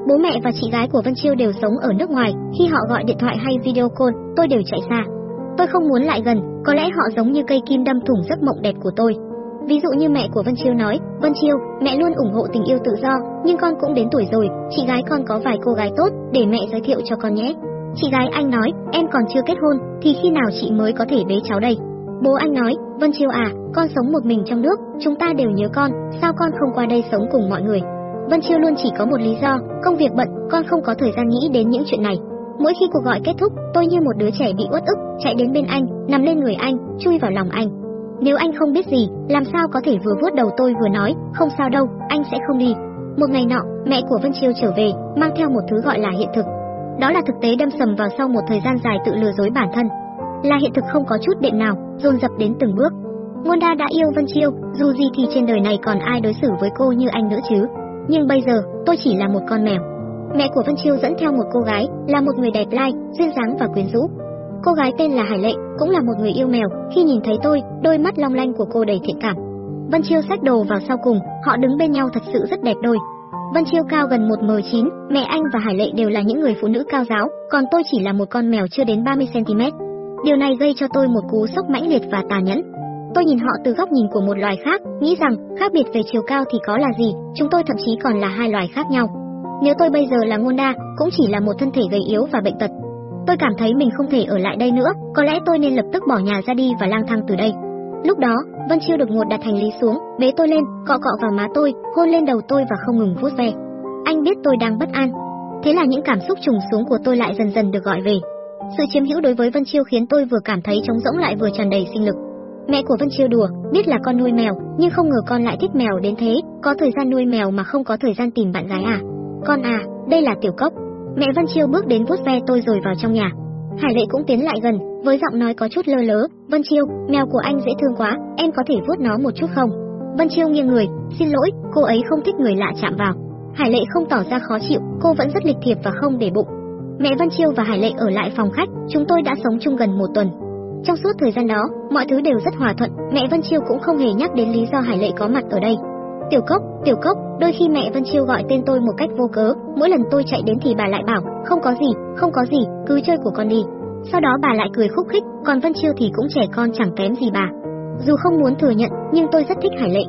Bố mẹ và chị gái của Vân Chiêu đều sống ở nước ngoài, khi họ gọi điện thoại hay video call, tôi đều chạy xa. Tôi không muốn lại gần, có lẽ họ giống như cây kim đâm thủng giấc mộng đẹp của tôi. Ví dụ như mẹ của Vân Chiêu nói, Vân Chiêu, mẹ luôn ủng hộ tình yêu tự do, nhưng con cũng đến tuổi rồi, chị gái con có vài cô gái tốt, để mẹ giới thiệu cho con nhé. Chị gái anh nói, em còn chưa kết hôn, thì khi nào chị mới có thể bế cháu đây? Bố anh nói, Vân Chiêu à, con sống một mình trong nước, chúng ta đều nhớ con, sao con không qua đây sống cùng mọi người? Vân Chiêu luôn chỉ có một lý do, công việc bận, con không có thời gian nghĩ đến những chuyện này. Mỗi khi cuộc gọi kết thúc, tôi như một đứa trẻ bị uất ức, chạy đến bên anh, nằm lên người anh, chui vào lòng anh. Nếu anh không biết gì, làm sao có thể vừa vuốt đầu tôi vừa nói, không sao đâu, anh sẽ không đi. Một ngày nọ, mẹ của Vân Chiêu trở về, mang theo một thứ gọi là hiện thực. Đó là thực tế đâm sầm vào sau một thời gian dài tự lừa dối bản thân. Là hiện thực không có chút đệm nào, dồn dập đến từng bước. Ngôn Đa đã yêu Vân Chiêu, dù gì thì trên đời này còn ai đối xử với cô như anh nữa chứ. Nhưng bây giờ, tôi chỉ là một con mèo. Mẹ của Vân Chiêu dẫn theo một cô gái, là một người đẹp lai, duyên dáng và quyến rũ. Cô gái tên là Hải Lệ, cũng là một người yêu mèo, khi nhìn thấy tôi, đôi mắt long lanh của cô đầy thiện cảm. Vân Chiêu xách đồ vào sau cùng, họ đứng bên nhau thật sự rất đẹp đôi. Vân Chiêu cao gần 1m9, mẹ anh và Hải Lệ đều là những người phụ nữ cao giáo, còn tôi chỉ là một con mèo chưa đến 30 cm. Điều này gây cho tôi một cú sốc mãnh liệt và tàn nhẫn. Tôi nhìn họ từ góc nhìn của một loài khác, nghĩ rằng khác biệt về chiều cao thì có là gì, chúng tôi thậm chí còn là hai loài khác nhau. Nếu tôi bây giờ là ngôn đa, cũng chỉ là một thân thể gầy yếu và bệnh tật. Tôi cảm thấy mình không thể ở lại đây nữa, có lẽ tôi nên lập tức bỏ nhà ra đi và lang thang từ đây. Lúc đó, Vân Chiêu đột ngột đặt hành lý xuống, bế tôi lên, cọ cọ vào má tôi, hôn lên đầu tôi và không ngừng vuốt ve. Anh biết tôi đang bất an. Thế là những cảm xúc trùng xuống của tôi lại dần dần được gọi về. Sự chiếm hữu đối với Vân Chiêu khiến tôi vừa cảm thấy trống rỗng lại vừa tràn đầy sinh lực. Mẹ của Vân Chiêu đùa, biết là con nuôi mèo, nhưng không ngờ con lại thích mèo đến thế, có thời gian nuôi mèo mà không có thời gian tìm bạn gái à? Con à, đây là Tiểu Cốc. Mẹ Vân Chiêu bước đến vuốt ve tôi rồi vào trong nhà. Hải Lệ cũng tiến lại gần, với giọng nói có chút lơ lớ, "Vân Chiêu, mèo của anh dễ thương quá, em có thể vuốt nó một chút không?" Vân Chiêu nghiêng người, "Xin lỗi, cô ấy không thích người lạ chạm vào." Hải Lệ không tỏ ra khó chịu, cô vẫn rất lịch thiệp và không để bụng. Mẹ Vân Chiêu và Hải Lệ ở lại phòng khách, chúng tôi đã sống chung gần một tuần. Trong suốt thời gian đó, mọi thứ đều rất hòa thuận, mẹ Vân Chiêu cũng không hề nhắc đến lý do Hải Lệ có mặt ở đây. Tiểu Cốc, Tiểu Cốc, đôi khi mẹ Vân Chiêu gọi tên tôi một cách vô cớ, mỗi lần tôi chạy đến thì bà lại bảo, không có gì, không có gì, cứ chơi của con đi. Sau đó bà lại cười khúc khích, còn Vân Chiêu thì cũng trẻ con chẳng kém gì bà. Dù không muốn thừa nhận, nhưng tôi rất thích Hải Lệ.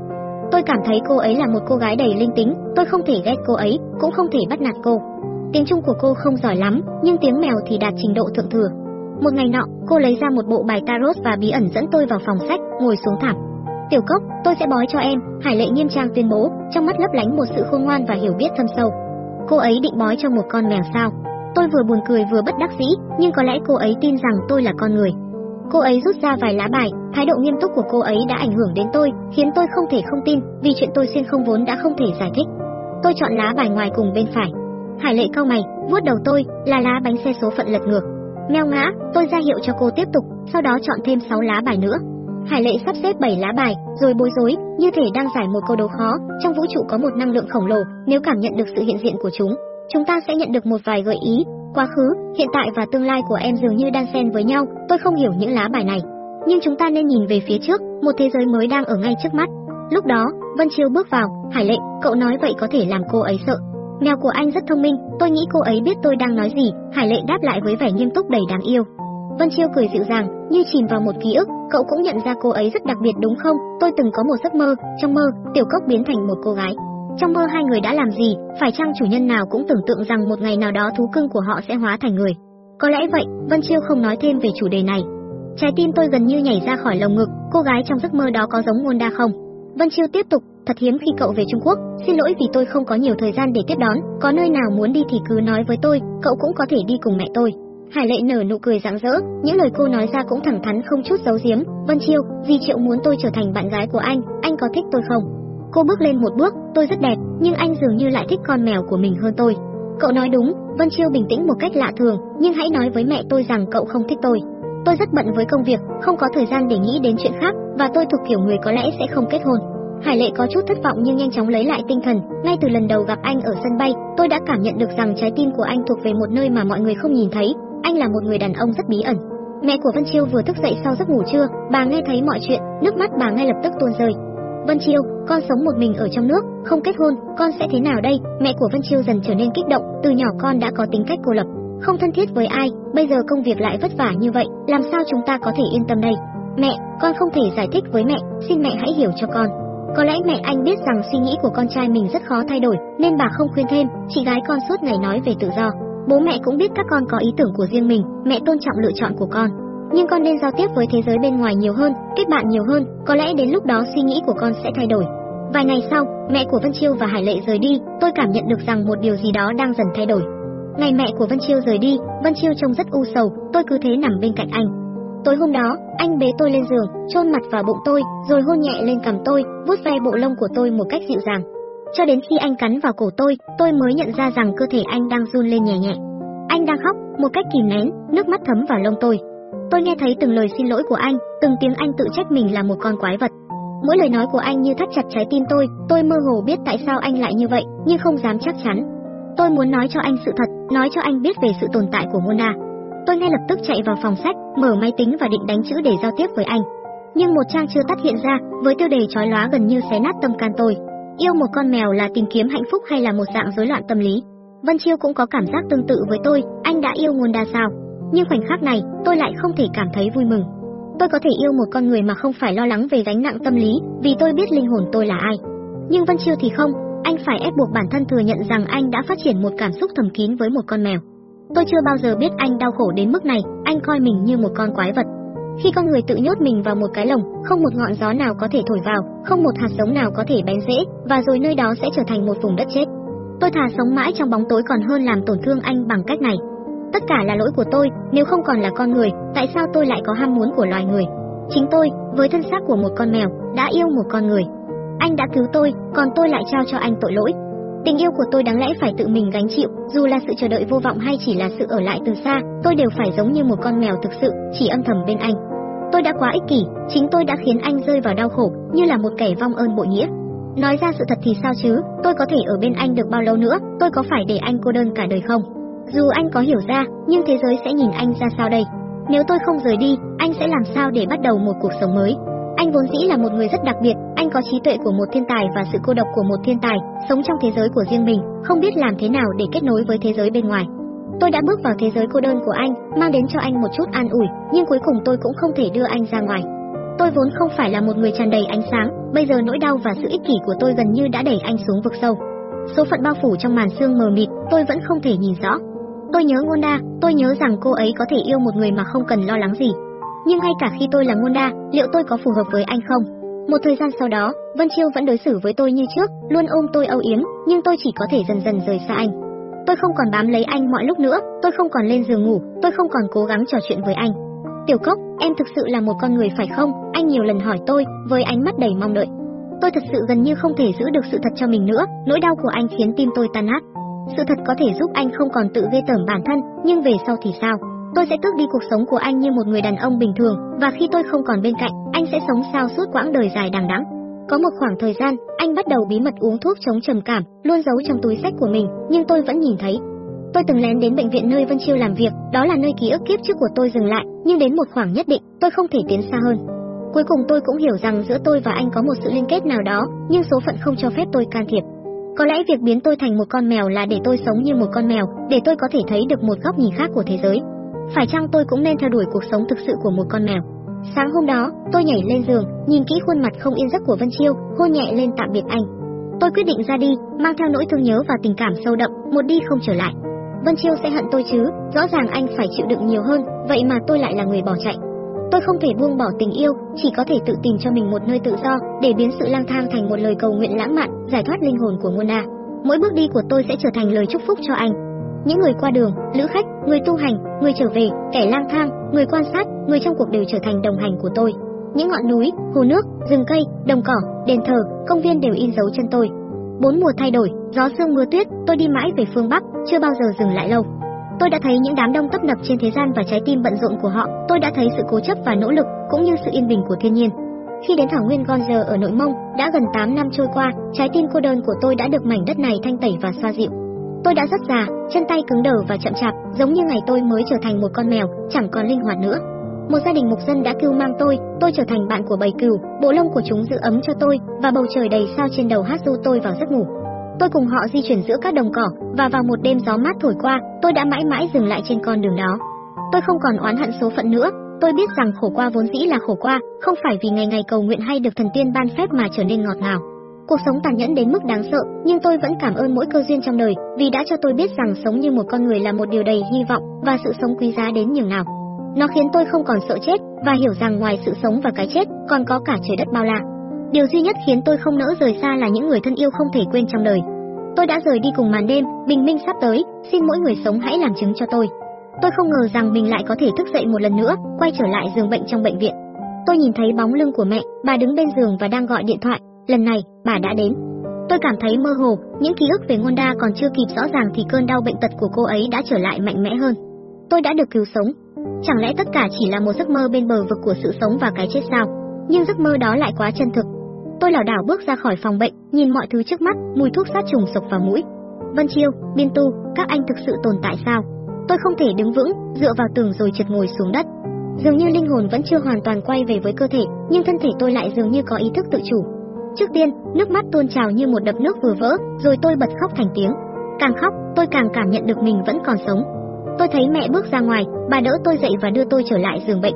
Tôi cảm thấy cô ấy là một cô gái đầy linh tính, tôi không thể ghét cô ấy, cũng không thể bắt nạt cô. Tiếng Trung của cô không giỏi lắm, nhưng tiếng mèo thì đạt trình độ thượng thừa. Một ngày nọ, cô lấy ra một bộ bài tarot và bí ẩn dẫn tôi vào phòng sách, ngồi xuống thảm. Tiểu Cốc, tôi sẽ bói cho em, Hải Lệ nghiêm trang tuyên bố, trong mắt lấp lánh một sự khôn ngoan và hiểu biết thâm sâu. Cô ấy định bói cho một con mèo sao? Tôi vừa buồn cười vừa bất đắc dĩ, nhưng có lẽ cô ấy tin rằng tôi là con người. Cô ấy rút ra vài lá bài, thái độ nghiêm túc của cô ấy đã ảnh hưởng đến tôi, khiến tôi không thể không tin, vì chuyện tôi xuyên không vốn đã không thể giải thích. Tôi chọn lá bài ngoài cùng bên phải. Hải Lệ cau mày, vuốt đầu tôi, là lá bánh xe số phận lật ngược meo ngã, tôi ra hiệu cho cô tiếp tục, sau đó chọn thêm 6 lá bài nữa. Hải Lệ sắp xếp 7 lá bài, rồi bối rối, như thể đang giải một câu đố khó, trong vũ trụ có một năng lượng khổng lồ, nếu cảm nhận được sự hiện diện của chúng, chúng ta sẽ nhận được một vài gợi ý, quá khứ, hiện tại và tương lai của em dường như đan xen với nhau, tôi không hiểu những lá bài này. Nhưng chúng ta nên nhìn về phía trước, một thế giới mới đang ở ngay trước mắt. Lúc đó, Vân Chiêu bước vào, Hải Lệ, cậu nói vậy có thể làm cô ấy sợ. Mèo của anh rất thông minh, tôi nghĩ cô ấy biết tôi đang nói gì, Hải Lệ đáp lại với vẻ nghiêm túc đầy đáng yêu. Vân Chiêu cười dịu dàng, như chìm vào một ký ức, cậu cũng nhận ra cô ấy rất đặc biệt đúng không? Tôi từng có một giấc mơ, trong mơ, Tiểu Cốc biến thành một cô gái. Trong mơ hai người đã làm gì, phải chăng chủ nhân nào cũng tưởng tượng rằng một ngày nào đó thú cưng của họ sẽ hóa thành người. Có lẽ vậy, Vân Chiêu không nói thêm về chủ đề này. Trái tim tôi gần như nhảy ra khỏi lồng ngực, cô gái trong giấc mơ đó có giống Ngôn Đa không? Vân Chiêu tiếp tục, thật hiếm khi cậu về Trung Quốc, xin lỗi vì tôi không có nhiều thời gian để tiếp đón, có nơi nào muốn đi thì cứ nói với tôi, cậu cũng có thể đi cùng mẹ tôi. Hải Lệ nở nụ cười rạng rỡ, những lời cô nói ra cũng thẳng thắn không chút giấu giếm. Vân Chiêu, Di Triệu muốn tôi trở thành bạn gái của anh, anh có thích tôi không? Cô bước lên một bước, tôi rất đẹp, nhưng anh dường như lại thích con mèo của mình hơn tôi. Cậu nói đúng, Vân Chiêu bình tĩnh một cách lạ thường, nhưng hãy nói với mẹ tôi rằng cậu không thích tôi. Tôi rất bận với công việc, không có thời gian để nghĩ đến chuyện khác, và tôi thuộc kiểu người có lẽ sẽ không kết hôn. Hải Lệ có chút thất vọng nhưng nhanh chóng lấy lại tinh thần, ngay từ lần đầu gặp anh ở sân bay, tôi đã cảm nhận được rằng trái tim của anh thuộc về một nơi mà mọi người không nhìn thấy, anh là một người đàn ông rất bí ẩn. Mẹ của Vân Chiêu vừa thức dậy sau giấc ngủ trưa, bà nghe thấy mọi chuyện, nước mắt bà ngay lập tức tuôn rơi. Vân Chiêu, con sống một mình ở trong nước, không kết hôn, con sẽ thế nào đây? Mẹ của Vân Chiêu dần trở nên kích động, từ nhỏ con đã có tính cách cô lập, không thân thiết với ai, bây giờ công việc lại vất vả như vậy, làm sao chúng ta có thể yên tâm đây? Mẹ, con không thể giải thích với mẹ, xin mẹ hãy hiểu cho con. Có lẽ mẹ anh biết rằng suy nghĩ của con trai mình rất khó thay đổi, nên bà không khuyên thêm, chị gái con suốt ngày nói về tự do. Bố mẹ cũng biết các con có ý tưởng của riêng mình, mẹ tôn trọng lựa chọn của con. Nhưng con nên giao tiếp với thế giới bên ngoài nhiều hơn, kết bạn nhiều hơn, có lẽ đến lúc đó suy nghĩ của con sẽ thay đổi. Vài ngày sau, mẹ của Vân Chiêu và Hải Lệ rời đi, tôi cảm nhận được rằng một điều gì đó đang dần thay đổi. Ngày mẹ của Vân Chiêu rời đi, Vân Chiêu trông rất u sầu, tôi cứ thế nằm bên cạnh anh. Tối hôm đó, anh bế tôi lên giường, chôn mặt vào bụng tôi, rồi hôn nhẹ lên cằm tôi, vuốt ve bộ lông của tôi một cách dịu dàng. Cho đến khi anh cắn vào cổ tôi, tôi mới nhận ra rằng cơ thể anh đang run lên nhẹ nhẹ. Anh đang khóc, một cách kìm nén, nước mắt thấm vào lông tôi. Tôi nghe thấy từng lời xin lỗi của anh, từng tiếng anh tự trách mình là một con quái vật. Mỗi lời nói của anh như thắt chặt trái tim tôi, tôi mơ hồ biết tại sao anh lại như vậy, nhưng không dám chắc chắn. Tôi muốn nói cho anh sự thật, nói cho anh biết về sự tồn tại của Mona. Tôi ngay lập tức chạy vào phòng sách, mở máy tính và định đánh chữ để giao tiếp với anh. Nhưng một trang chưa tắt hiện ra, với tiêu đề chói lóa gần như xé nát tâm can tôi. Yêu một con mèo là tìm kiếm hạnh phúc hay là một dạng rối loạn tâm lý? Vân Chiêu cũng có cảm giác tương tự với tôi, anh đã yêu Mona sao? Nhưng khoảnh khắc này, tôi lại không thể cảm thấy vui mừng. Tôi có thể yêu một con người mà không phải lo lắng về gánh nặng tâm lý, vì tôi biết linh hồn tôi là ai. Nhưng Vân Chiêu thì không, anh phải ép buộc bản thân thừa nhận rằng anh đã phát triển một cảm xúc thầm kín với một con mèo. Tôi chưa bao giờ biết anh đau khổ đến mức này, anh coi mình như một con quái vật. Khi con người tự nhốt mình vào một cái lồng, không một ngọn gió nào có thể thổi vào, không một hạt giống nào có thể bén rễ, và rồi nơi đó sẽ trở thành một vùng đất chết. Tôi thà sống mãi trong bóng tối còn hơn làm tổn thương anh bằng cách này. Tất cả là lỗi của tôi, nếu không còn là con người, tại sao tôi lại có ham muốn của loài người? Chính tôi, với thân xác của một con mèo, đã yêu một con người. Anh đã cứu tôi, còn tôi lại trao cho anh tội lỗi. Tình yêu của tôi đáng lẽ phải tự mình gánh chịu, dù là sự chờ đợi vô vọng hay chỉ là sự ở lại từ xa, tôi đều phải giống như một con mèo thực sự, chỉ âm thầm bên anh. Tôi đã quá ích kỷ, chính tôi đã khiến anh rơi vào đau khổ, như là một kẻ vong ơn bội nghĩa. Nói ra sự thật thì sao chứ, tôi có thể ở bên anh được bao lâu nữa, tôi có phải để anh cô đơn cả đời không? Dù anh có hiểu ra, nhưng thế giới sẽ nhìn anh ra sao đây? Nếu tôi không rời đi, anh sẽ làm sao để bắt đầu một cuộc sống mới? Anh vốn dĩ là một người rất đặc biệt, anh có trí tuệ của một thiên tài và sự cô độc của một thiên tài, sống trong thế giới của riêng mình, không biết làm thế nào để kết nối với thế giới bên ngoài. Tôi đã bước vào thế giới cô đơn của anh, mang đến cho anh một chút an ủi, nhưng cuối cùng tôi cũng không thể đưa anh ra ngoài. Tôi vốn không phải là một người tràn đầy ánh sáng, bây giờ nỗi đau và sự ích kỷ của tôi gần như đã đẩy anh xuống vực sâu. Số phận bao phủ trong màn sương mờ mịt, tôi vẫn không thể nhìn rõ. Tôi nhớ Ngonda, tôi nhớ rằng cô ấy có thể yêu một người mà không cần lo lắng gì. Nhưng ngay cả khi tôi là Ngonda, liệu tôi có phù hợp với anh không? Một thời gian sau đó, Vân Chiêu vẫn đối xử với tôi như trước, luôn ôm tôi âu yếm, nhưng tôi chỉ có thể dần dần rời xa anh. Tôi không còn bám lấy anh mọi lúc nữa, tôi không còn lên giường ngủ, tôi không còn cố gắng trò chuyện với anh. Tiểu Cốc, em thực sự là một con người phải không? Anh nhiều lần hỏi tôi, với ánh mắt đầy mong đợi. Tôi thật sự gần như không thể giữ được sự thật cho mình nữa, nỗi đau của anh khiến tim tôi tan nát. Sự thật có thể giúp anh không còn tự ghê tởm bản thân, nhưng về sau thì sao? Tôi sẽ tước đi cuộc sống của anh như một người đàn ông bình thường, và khi tôi không còn bên cạnh, anh sẽ sống sao suốt quãng đời dài đằng đẵng. Có một khoảng thời gian, anh bắt đầu bí mật uống thuốc chống trầm cảm, luôn giấu trong túi sách của mình, nhưng tôi vẫn nhìn thấy. Tôi từng lén đến bệnh viện nơi Vân Chiêu làm việc, đó là nơi ký ức kiếp trước của tôi dừng lại, nhưng đến một khoảng nhất định, tôi không thể tiến xa hơn. Cuối cùng tôi cũng hiểu rằng giữa tôi và anh có một sự liên kết nào đó, nhưng số phận không cho phép tôi can thiệp. Có lẽ việc biến tôi thành một con mèo là để tôi sống như một con mèo, để tôi có thể thấy được một góc nhìn khác của thế giới. Phải chăng tôi cũng nên theo đuổi cuộc sống thực sự của một con mèo? Sáng hôm đó, tôi nhảy lên giường, nhìn kỹ khuôn mặt không yên giấc của Vân Chiêu, hôn nhẹ lên tạm biệt anh. Tôi quyết định ra đi, mang theo nỗi thương nhớ và tình cảm sâu đậm, một đi không trở lại. Vân Chiêu sẽ hận tôi chứ, rõ ràng anh phải chịu đựng nhiều hơn, vậy mà tôi lại là người bỏ chạy. Tôi không thể buông bỏ tình yêu, chỉ có thể tự tìm cho mình một nơi tự do, để biến sự lang thang thành một lời cầu nguyện lãng mạn, giải thoát linh hồn của Mona. Mỗi bước đi của tôi sẽ trở thành lời chúc phúc cho anh. Những người qua đường, lữ khách, người tu hành, người trở về, kẻ lang thang, người quan sát, người trong cuộc đều trở thành đồng hành của tôi. Những ngọn núi, hồ nước, rừng cây, đồng cỏ, đền thờ, công viên đều in dấu chân tôi. Bốn mùa thay đổi, gió sương mưa tuyết, tôi đi mãi về phương Bắc, chưa bao giờ dừng lại lâu. Tôi đã thấy những đám đông tấp nập trên thế gian và trái tim bận rộn của họ, tôi đã thấy sự cố chấp và nỗ lực, cũng như sự yên bình của thiên nhiên. Khi đến thảo nguyên Gonzer ở nội Mông, đã gần 8 năm trôi qua, trái tim cô đơn của tôi đã được mảnh đất này thanh tẩy và xoa dịu. Tôi đã rất già, chân tay cứng đờ và chậm chạp, giống như ngày tôi mới trở thành một con mèo, chẳng còn linh hoạt nữa. Một gia đình mục dân đã cưu mang tôi, tôi trở thành bạn của bầy cừu, bộ lông của chúng giữ ấm cho tôi, và bầu trời đầy sao trên đầu hát du tôi vào giấc ngủ. Tôi cùng họ di chuyển giữa các đồng cỏ, và vào một đêm gió mát thổi qua, tôi đã mãi mãi dừng lại trên con đường đó. Tôi không còn oán hận số phận nữa, tôi biết rằng khổ qua vốn dĩ là khổ qua, không phải vì ngày ngày cầu nguyện hay được thần tiên ban phép mà trở nên ngọt ngào. Cuộc sống tàn nhẫn đến mức đáng sợ, nhưng tôi vẫn cảm ơn mỗi cơ duyên trong đời, vì đã cho tôi biết rằng sống như một con người là một điều đầy hy vọng và sự sống quý giá đến nhường nào. Nó khiến tôi không còn sợ chết và hiểu rằng ngoài sự sống và cái chết, còn có cả trời đất bao la. Điều duy nhất khiến tôi không nỡ rời xa là những người thân yêu không thể quên trong đời. Tôi đã rời đi cùng màn đêm, bình minh sắp tới, xin mỗi người sống hãy làm chứng cho tôi. Tôi không ngờ rằng mình lại có thể thức dậy một lần nữa, quay trở lại giường bệnh trong bệnh viện. Tôi nhìn thấy bóng lưng của mẹ, bà đứng bên giường và đang gọi điện thoại, lần này, bà đã đến. Tôi cảm thấy mơ hồ, những ký ức về Ngonda còn chưa kịp rõ ràng thì cơn đau bệnh tật của cô ấy đã trở lại mạnh mẽ hơn. Tôi đã được cứu sống. Chẳng lẽ tất cả chỉ là một giấc mơ bên bờ vực của sự sống và cái chết sao? Nhưng giấc mơ đó lại quá chân thực. Tôi lảo đảo bước ra khỏi phòng bệnh, nhìn mọi thứ trước mắt, mùi thuốc sát trùng sộc vào mũi. Vân Chiêu, Biên Tu, các anh thực sự tồn tại sao? Tôi không thể đứng vững, dựa vào tường rồi trượt ngồi xuống đất. Dường như linh hồn vẫn chưa hoàn toàn quay về với cơ thể, nhưng thân thể tôi lại dường như có ý thức tự chủ. Trước tiên, nước mắt tuôn trào như một đập nước vừa vỡ, rồi tôi bật khóc thành tiếng. Càng khóc, tôi càng cảm nhận được mình vẫn còn sống. Tôi thấy mẹ bước ra ngoài, bà đỡ tôi dậy và đưa tôi trở lại giường bệnh.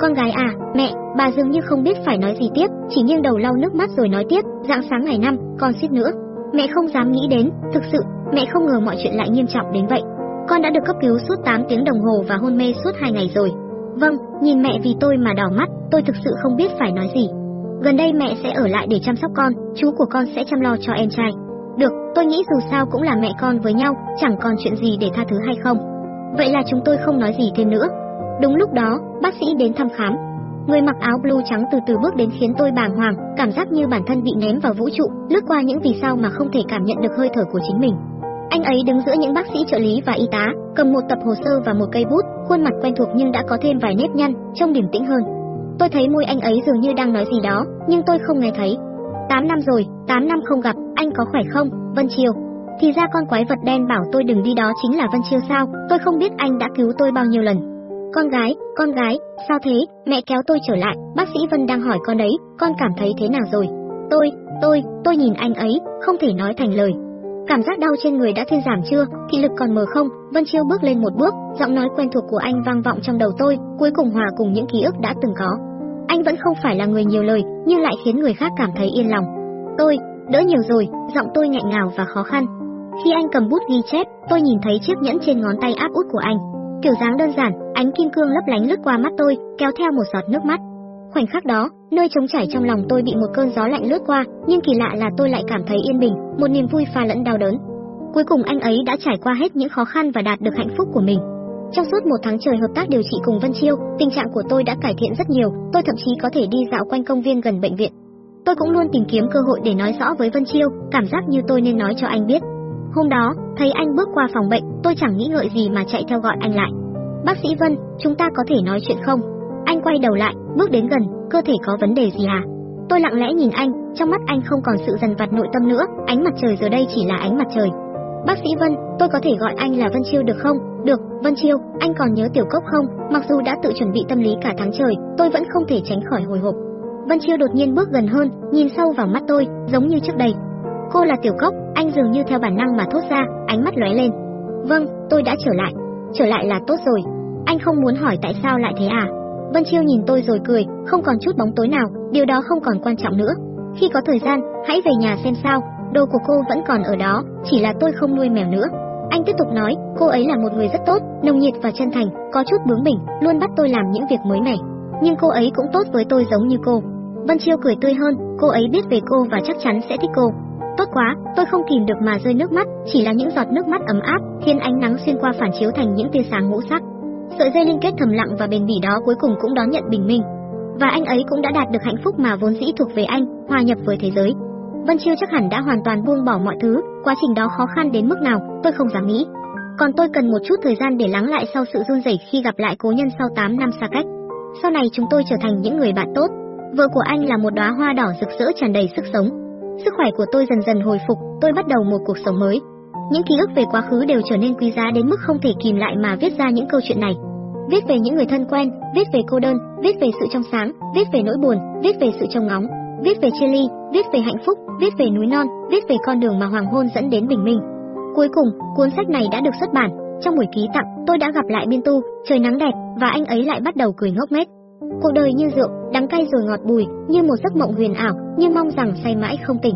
Con gái à, mẹ, bà dường như không biết phải nói gì tiếp, chỉ nghiêng đầu lau nước mắt rồi nói tiếp, dạng sáng ngày năm, con suýt nữa. Mẹ không dám nghĩ đến, thực sự, mẹ không ngờ mọi chuyện lại nghiêm trọng đến vậy. Con đã được cấp cứu suốt 8 tiếng đồng hồ và hôn mê suốt 2 ngày rồi. Vâng, nhìn mẹ vì tôi mà đỏ mắt, tôi thực sự không biết phải nói gì. Gần đây mẹ sẽ ở lại để chăm sóc con, chú của con sẽ chăm lo cho em trai. Được, tôi nghĩ dù sao cũng là mẹ con với nhau, chẳng còn chuyện gì để tha thứ hay không. Vậy là chúng tôi không nói gì thêm nữa. Đúng lúc đó, bác sĩ đến thăm khám. Người mặc áo blue trắng từ từ bước đến khiến tôi bàng hoàng, cảm giác như bản thân bị ném vào vũ trụ, lướt qua những vì sao mà không thể cảm nhận được hơi thở của chính mình. Anh ấy đứng giữa những bác sĩ trợ lý và y tá, cầm một tập hồ sơ và một cây bút, khuôn mặt quen thuộc nhưng đã có thêm vài nếp nhăn, trông điềm tĩnh hơn. Tôi thấy môi anh ấy dường như đang nói gì đó, nhưng tôi không nghe thấy. Tám năm rồi, tám năm không gặp, anh có khỏe không, Vân Chiêu? Thì ra con quái vật đen bảo tôi đừng đi đó chính là Vân Chiêu sao, tôi không biết anh đã cứu tôi bao nhiêu lần. Con gái, con gái, sao thế, mẹ kéo tôi trở lại, bác sĩ Vân đang hỏi con đấy, con cảm thấy thế nào rồi? Tôi, tôi, tôi nhìn anh ấy, không thể nói thành lời. Cảm giác đau trên người đã thuyên giảm chưa, thị lực còn mờ không? Vân Chiêu bước lên một bước, giọng nói quen thuộc của anh vang vọng trong đầu tôi, cuối cùng hòa cùng những ký ức đã từng có. Anh vẫn không phải là người nhiều lời, nhưng lại khiến người khác cảm thấy yên lòng. Tôi, đỡ nhiều rồi, giọng tôi nghẹn ngào và khó khăn. Khi anh cầm bút ghi chép, tôi nhìn thấy chiếc nhẫn trên ngón tay áp út của anh. Kiểu dáng đơn giản, ánh kim cương lấp lánh lướt qua mắt tôi, kéo theo một giọt nước mắt. Khoảnh khắc đó, nơi trống trải trong lòng tôi bị một cơn gió lạnh lướt qua, nhưng kỳ lạ là tôi lại cảm thấy yên bình, một niềm vui pha lẫn đau đớn. Cuối cùng anh ấy đã trải qua hết những khó khăn và đạt được hạnh phúc của mình. Trong suốt một tháng trời hợp tác điều trị cùng Vân Chiêu, tình trạng của tôi đã cải thiện rất nhiều, tôi thậm chí có thể đi dạo quanh công viên gần bệnh viện. Tôi cũng luôn tìm kiếm cơ hội để nói rõ với Vân Chiêu, cảm giác như tôi nên nói cho anh biết. Hôm đó, thấy anh bước qua phòng bệnh, tôi chẳng nghĩ ngợi gì mà chạy theo gọi anh lại. Bác sĩ Vân, chúng ta có thể nói chuyện không? Anh quay đầu lại, bước đến gần, cơ thể có vấn đề gì à? Tôi lặng lẽ nhìn anh, trong mắt anh không còn sự dần vặt nội tâm nữa, ánh mặt trời giờ đây chỉ là ánh mặt trời. Bác sĩ Vân, tôi có thể gọi anh là Vân Chiêu được không? Được, Vân Chiêu, anh còn nhớ Tiểu Cốc không? Mặc dù đã tự chuẩn bị tâm lý cả tháng trời, tôi vẫn không thể tránh khỏi hồi hộp. Vân Chiêu đột nhiên bước gần hơn, nhìn sâu vào mắt tôi, giống như trước đây. Cô là Tiểu Cốc, anh dường như theo bản năng mà thốt ra, ánh mắt lóe lên. Vâng, tôi đã trở lại. Trở lại là tốt rồi. Anh không muốn hỏi tại sao lại thế à? Vân Chiêu nhìn tôi rồi cười, không còn chút bóng tối nào, điều đó không còn quan trọng nữa. Khi có thời gian, hãy về nhà xem sao, đồ của cô vẫn còn ở đó, chỉ là tôi không nuôi mèo nữa. Anh tiếp tục nói, cô ấy là một người rất tốt, nồng nhiệt và chân thành, có chút bướng bỉnh, luôn bắt tôi làm những việc mới mẻ. nhưng cô ấy cũng tốt với tôi giống như cô. Vân Chiêu cười tươi hơn, cô ấy biết về cô và chắc chắn sẽ thích cô. Tốt quá, tôi không kìm được mà rơi nước mắt, chỉ là những giọt nước mắt ấm áp, khiến ánh nắng xuyên qua phản chiếu thành những tia sáng ngũ sắc. Sợi dây liên kết thầm lặng và bền bỉ đó cuối cùng cũng đón nhận bình minh. Và anh ấy cũng đã đạt được hạnh phúc mà vốn dĩ thuộc về anh, hòa nhập với thế giới. Vân Chiêu chắc hẳn đã hoàn toàn buông bỏ mọi thứ, quá trình đó khó khăn đến mức nào, tôi không dám nghĩ. Còn tôi cần một chút thời gian để lắng lại sau sự run rẩy khi gặp lại cố nhân sau 8 năm xa cách. Sau này chúng tôi trở thành những người bạn tốt. Vợ của anh là một đóa hoa đỏ rực rỡ tràn đầy sức sống. Sức khỏe của tôi dần dần hồi phục, tôi bắt đầu một cuộc sống mới. Những ký ức về quá khứ đều trở nên quý giá đến mức không thể kìm lại mà viết ra những câu chuyện này. Viết về những người thân quen, viết về cô đơn, viết về sự trong sáng, viết về nỗi buồn, viết về sự trông ngóng, viết về chia ly, viết về hạnh phúc, viết về núi non, viết về con đường mà hoàng hôn dẫn đến bình minh. Cuối cùng, cuốn sách này đã được xuất bản. Trong buổi ký tặng, tôi đã gặp lại Biên Tu, trời nắng đẹp, và anh ấy lại bắt đầu cười ngốc nghếch. Cuộc đời như rượu, đắng cay rồi ngọt bùi, như một giấc mộng huyền ảo, nhưng mong rằng say mãi không tỉnh.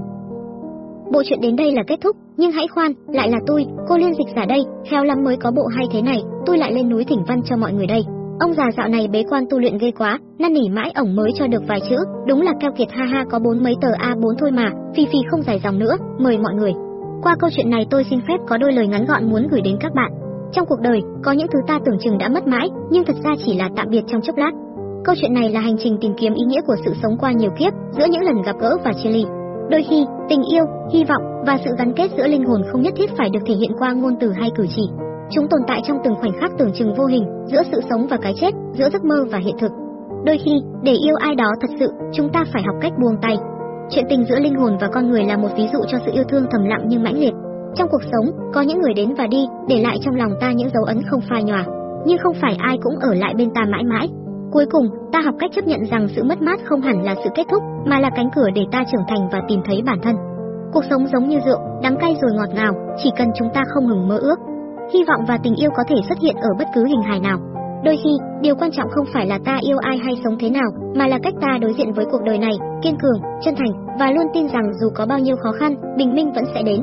Bộ truyện đến đây là kết thúc, nhưng hãy khoan, lại là tôi, cô liên dịch giả đây, khéo lắm mới có bộ hay thế này, tôi lại lên núi thỉnh văn cho mọi người đây. Ông già dạo này bế quan tu luyện ghê quá, năn nỉ mãi ổng mới cho được vài chữ, đúng là keo kiệt ha ha có bốn mấy tờ A4 thôi mà, phi phi không dài dòng nữa, mời mọi người. Qua câu chuyện này tôi xin phép có đôi lời ngắn gọn muốn gửi đến các bạn. Trong cuộc đời, có những thứ ta tưởng chừng đã mất mãi, nhưng thật ra chỉ là tạm biệt trong chốc lát. Câu chuyện này là hành trình tìm kiếm ý nghĩa của sự sống qua nhiều kiếp, giữa những lần gặp gỡ và chia ly. Đôi khi, tình yêu, hy vọng và sự gắn kết giữa linh hồn không nhất thiết phải được thể hiện qua ngôn từ hay cử chỉ. Chúng tồn tại trong từng khoảnh khắc tưởng chừng vô hình, giữa sự sống và cái chết, giữa giấc mơ và hiện thực. Đôi khi, để yêu ai đó thật sự, chúng ta phải học cách buông tay. Chuyện tình giữa linh hồn và con người là một ví dụ cho sự yêu thương thầm lặng nhưng mãnh liệt. Trong cuộc sống, có những người đến và đi, để lại trong lòng ta những dấu ấn không phai nhòa, nhưng không phải ai cũng ở lại bên ta mãi mãi. Cuối cùng, ta học cách chấp nhận rằng sự mất mát không hẳn là sự kết thúc, mà là cánh cửa để ta trưởng thành và tìm thấy bản thân. Cuộc sống giống như rượu, đắng cay rồi ngọt ngào, chỉ cần chúng ta không ngừng mơ ước. Hy vọng và tình yêu có thể xuất hiện ở bất cứ hình hài nào. Đôi khi, điều quan trọng không phải là ta yêu ai hay sống thế nào, mà là cách ta đối diện với cuộc đời này, kiên cường, chân thành và luôn tin rằng dù có bao nhiêu khó khăn, bình minh vẫn sẽ đến.